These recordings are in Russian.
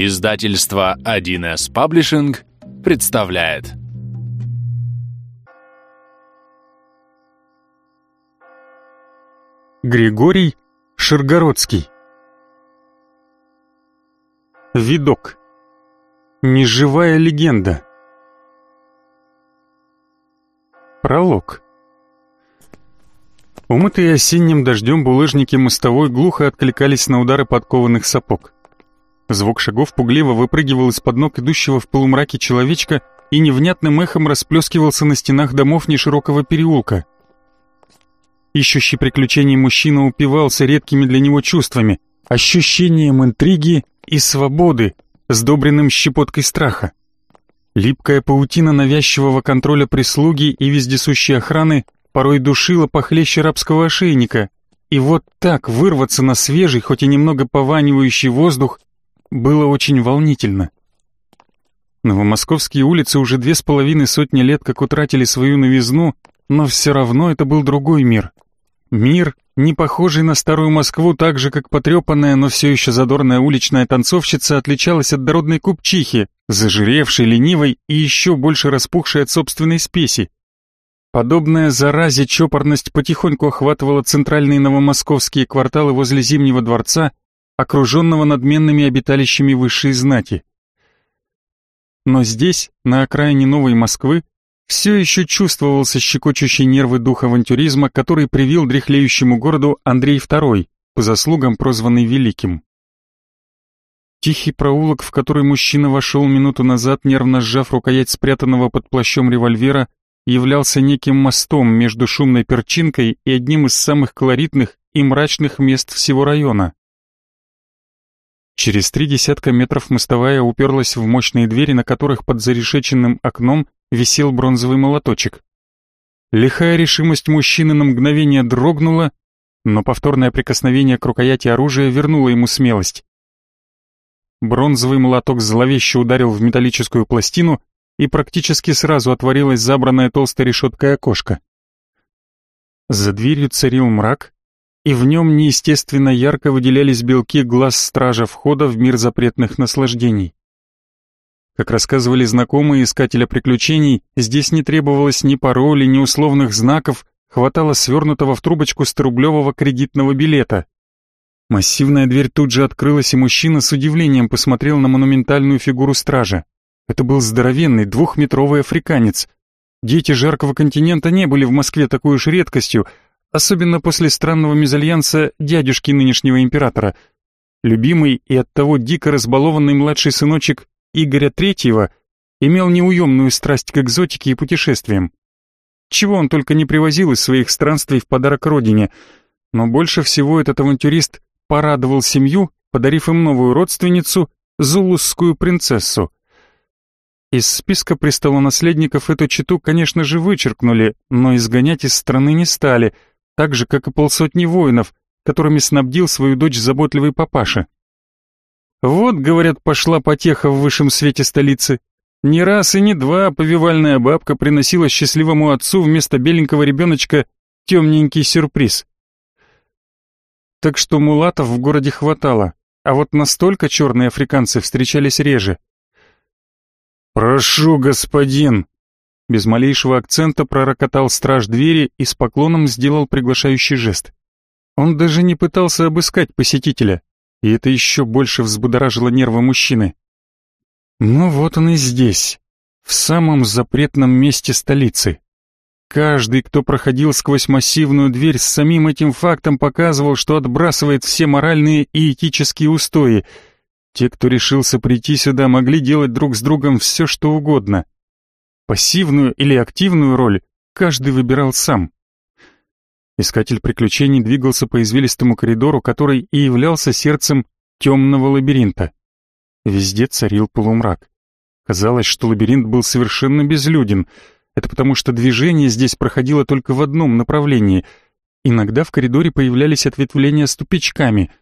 Издательство 1С Паблишинг представляет. Григорий Ширгородский. Видок. Неживая легенда. Пролог. Умытые осенним дождем булыжники мостовой глухо откликались на удары подкованных сапог. Звук шагов пугливо выпрыгивал из-под ног идущего в полумраке человечка и невнятным эхом расплескивался на стенах домов неширокого переулка. Ищущий приключений мужчина упивался редкими для него чувствами, ощущением интриги и свободы, сдобренным щепоткой страха. Липкая паутина навязчивого контроля прислуги и вездесущей охраны порой душила похлеще рабского ошейника, и вот так вырваться на свежий, хоть и немного пованивающий воздух было очень волнительно. Новомосковские улицы уже две с половиной сотни лет как утратили свою новизну, но все равно это был другой мир. Мир, не похожий на старую Москву так же, как потрепанная, но все еще задорная уличная танцовщица отличалась от дородной купчихи, зажиревшей, ленивой и еще больше распухшей от собственной спеси. Подобная заразе чопорность потихоньку охватывала центральные новомосковские кварталы возле Зимнего дворца, окруженного надменными обиталищами высшей знати. Но здесь, на окраине Новой Москвы, все еще чувствовался щекочущий нервы дух авантюризма, который привил дряхлеющему городу Андрей II, по заслугам прозванный Великим. Тихий проулок, в который мужчина вошел минуту назад, нервно сжав рукоять спрятанного под плащом револьвера, являлся неким мостом между шумной перчинкой и одним из самых колоритных и мрачных мест всего района. Через три десятка метров мостовая уперлась в мощные двери, на которых под зарешеченным окном висел бронзовый молоточек. Лихая решимость мужчины на мгновение дрогнула, но повторное прикосновение к рукояти оружия вернуло ему смелость. Бронзовый молоток зловеще ударил в металлическую пластину, и практически сразу отворилась забранная толстой решеткой окошко. За дверью царил мрак, и в нем неестественно ярко выделялись белки глаз стража входа в мир запретных наслаждений. Как рассказывали знакомые искателя приключений, здесь не требовалось ни паролей, ни условных знаков, хватало свернутого в трубочку 100-рублевого кредитного билета. Массивная дверь тут же открылась, и мужчина с удивлением посмотрел на монументальную фигуру стража. Это был здоровенный двухметровый африканец. Дети жаркого континента не были в Москве такой уж редкостью, особенно после странного мезальянса дядюшки нынешнего императора. Любимый и оттого дико разбалованный младший сыночек Игоря Третьего имел неуемную страсть к экзотике и путешествиям. Чего он только не привозил из своих странствий в подарок родине, но больше всего этот авантюрист порадовал семью, подарив им новую родственницу, зулусскую принцессу. Из списка престолонаследников эту читу, конечно же, вычеркнули, но изгонять из страны не стали — так же, как и полсотни воинов, которыми снабдил свою дочь заботливый папаша. Вот, говорят, пошла потеха в высшем свете столицы. Не раз и не два повивальная бабка приносила счастливому отцу вместо беленького ребеночка темненький сюрприз. Так что мулатов в городе хватало, а вот настолько черные африканцы встречались реже. «Прошу, господин!» Без малейшего акцента пророкотал страж двери и с поклоном сделал приглашающий жест. Он даже не пытался обыскать посетителя, и это еще больше взбудоражило нервы мужчины. Ну вот он и здесь, в самом запретном месте столицы. Каждый, кто проходил сквозь массивную дверь, с самим этим фактом показывал, что отбрасывает все моральные и этические устои. Те, кто решился прийти сюда, могли делать друг с другом все, что угодно — Пассивную или активную роль каждый выбирал сам. Искатель приключений двигался по извилистому коридору, который и являлся сердцем темного лабиринта. Везде царил полумрак. Казалось, что лабиринт был совершенно безлюден. Это потому, что движение здесь проходило только в одном направлении. Иногда в коридоре появлялись ответвления с тупичками.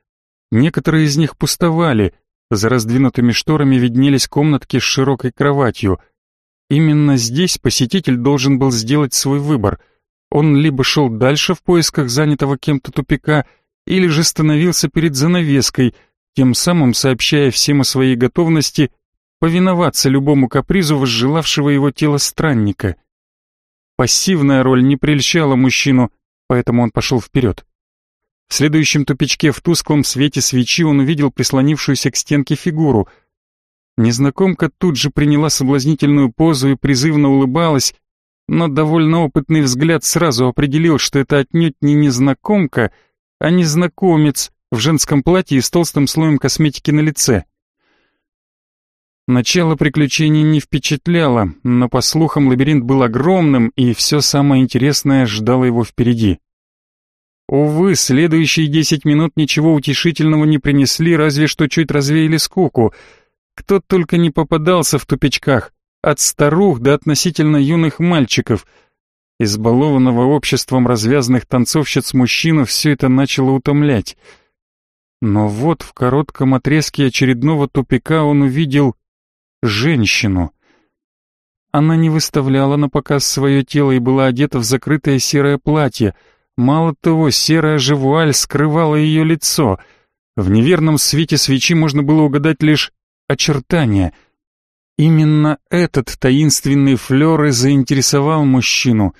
Некоторые из них пустовали. За раздвинутыми шторами виднелись комнатки с широкой кроватью — Именно здесь посетитель должен был сделать свой выбор. Он либо шел дальше в поисках занятого кем-то тупика, или же становился перед занавеской, тем самым сообщая всем о своей готовности повиноваться любому капризу возжелавшего его тело странника. Пассивная роль не прельщала мужчину, поэтому он пошел вперед. В следующем тупичке в тусклом свете свечи он увидел прислонившуюся к стенке фигуру. Незнакомка тут же приняла соблазнительную позу и призывно улыбалась, но довольно опытный взгляд сразу определил, что это отнюдь не незнакомка, а незнакомец в женском платье и с толстым слоем косметики на лице. Начало приключений не впечатляло, но, по слухам, лабиринт был огромным, и все самое интересное ждало его впереди. Увы, следующие десять минут ничего утешительного не принесли, разве что чуть развеяли скуку. Кто только не попадался в тупичках, от старух до относительно юных мальчиков. Избалованного обществом развязанных танцовщиц мужчину все это начало утомлять. Но вот в коротком отрезке очередного тупика он увидел женщину. Она не выставляла на показ свое тело и была одета в закрытое серое платье — Мало того, серая же вуаль скрывала ее лицо. В неверном свете свечи можно было угадать лишь очертания. Именно этот таинственный флер и заинтересовал мужчину.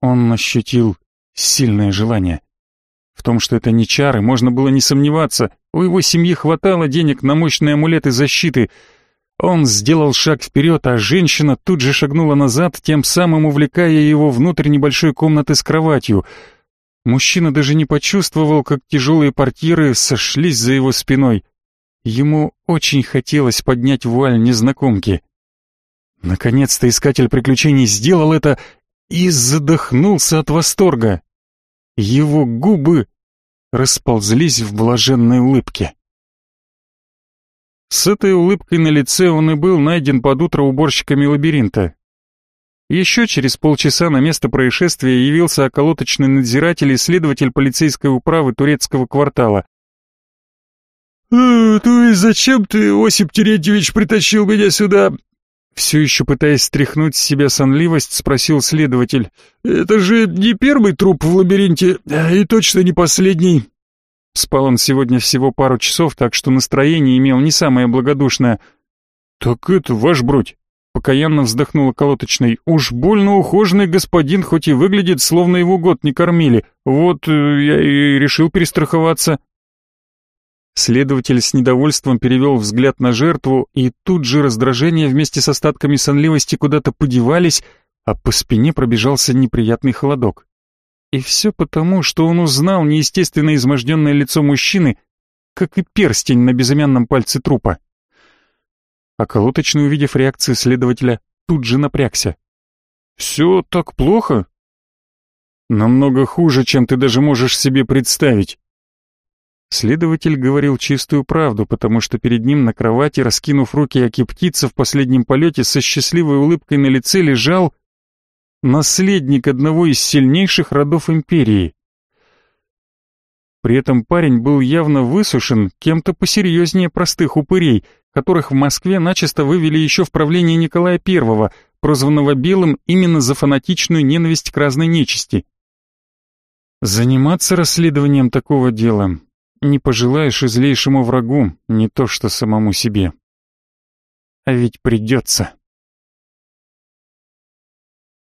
Он ощутил сильное желание. В том, что это не чары, можно было не сомневаться. У его семьи хватало денег на мощные амулеты защиты. Он сделал шаг вперед, а женщина тут же шагнула назад, тем самым увлекая его внутрь небольшой комнаты с кроватью — Мужчина даже не почувствовал, как тяжелые портьеры сошлись за его спиной. Ему очень хотелось поднять вуаль незнакомки. Наконец-то искатель приключений сделал это и задохнулся от восторга. Его губы расползлись в блаженной улыбке. С этой улыбкой на лице он и был найден под утро уборщиками лабиринта. Еще через полчаса на место происшествия явился околоточный надзиратель и следователь полицейской управы турецкого квартала. «Э, «То есть зачем ты, Осип Терентьевич, притащил меня сюда?» Все еще пытаясь стряхнуть с себя сонливость, спросил следователь. «Это же не первый труп в лабиринте, и точно не последний». Спал он сегодня всего пару часов, так что настроение имел не самое благодушное. «Так это, ваш бродь, покаянно вздохнула колоточной. «Уж больно ухоженный господин, хоть и выглядит, словно его год не кормили. Вот э, я и решил перестраховаться». Следователь с недовольством перевел взгляд на жертву, и тут же раздражение вместе с остатками сонливости куда-то подевались, а по спине пробежался неприятный холодок. И все потому, что он узнал неестественно изможденное лицо мужчины, как и перстень на безымянном пальце трупа. А колоточный, увидев реакцию следователя, тут же напрягся. «Все так плохо?» «Намного хуже, чем ты даже можешь себе представить». Следователь говорил чистую правду, потому что перед ним на кровати, раскинув руки, аки птица в последнем полете, со счастливой улыбкой на лице лежал наследник одного из сильнейших родов империи. При этом парень был явно высушен кем-то посерьезнее простых упырей — которых в Москве начисто вывели еще в правлении Николая I, прозванного Белым именно за фанатичную ненависть к разной нечисти. Заниматься расследованием такого дела не пожелаешь и злейшему врагу, не то что самому себе. А ведь придется.